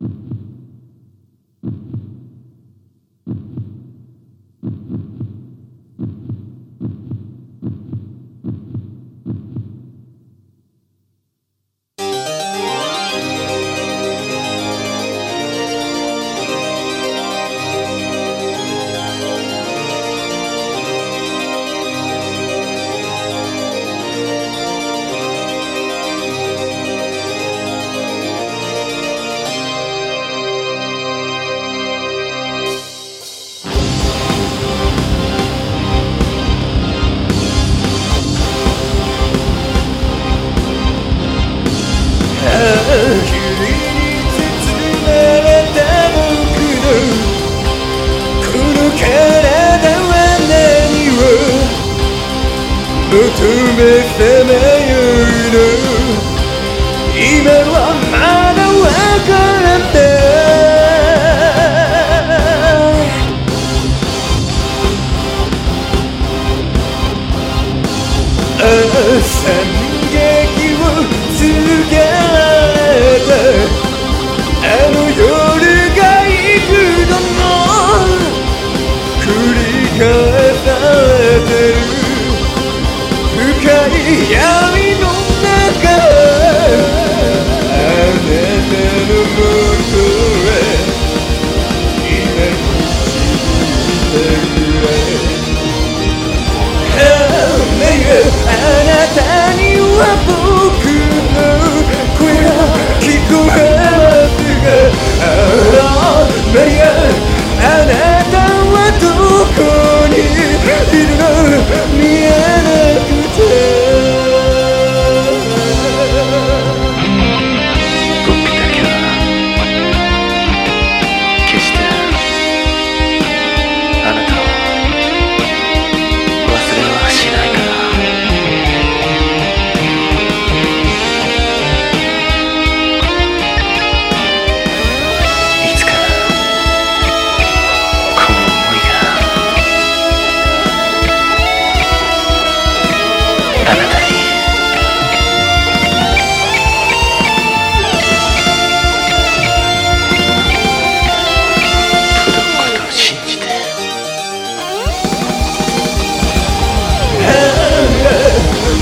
you Bütün bekleme yürü İmer var mana ve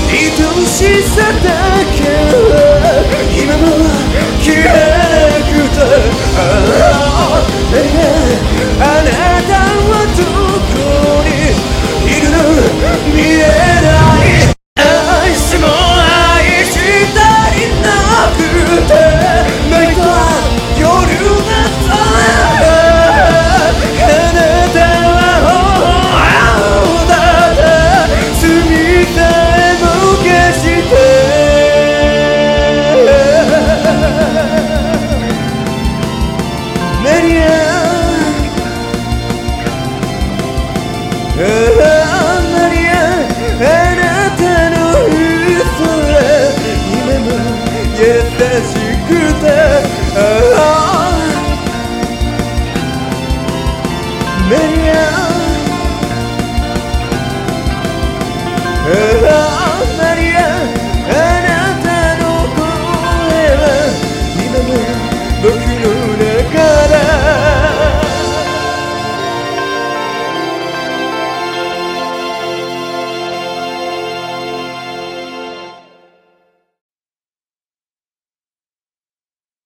愛おしさだけは今も消え Hello.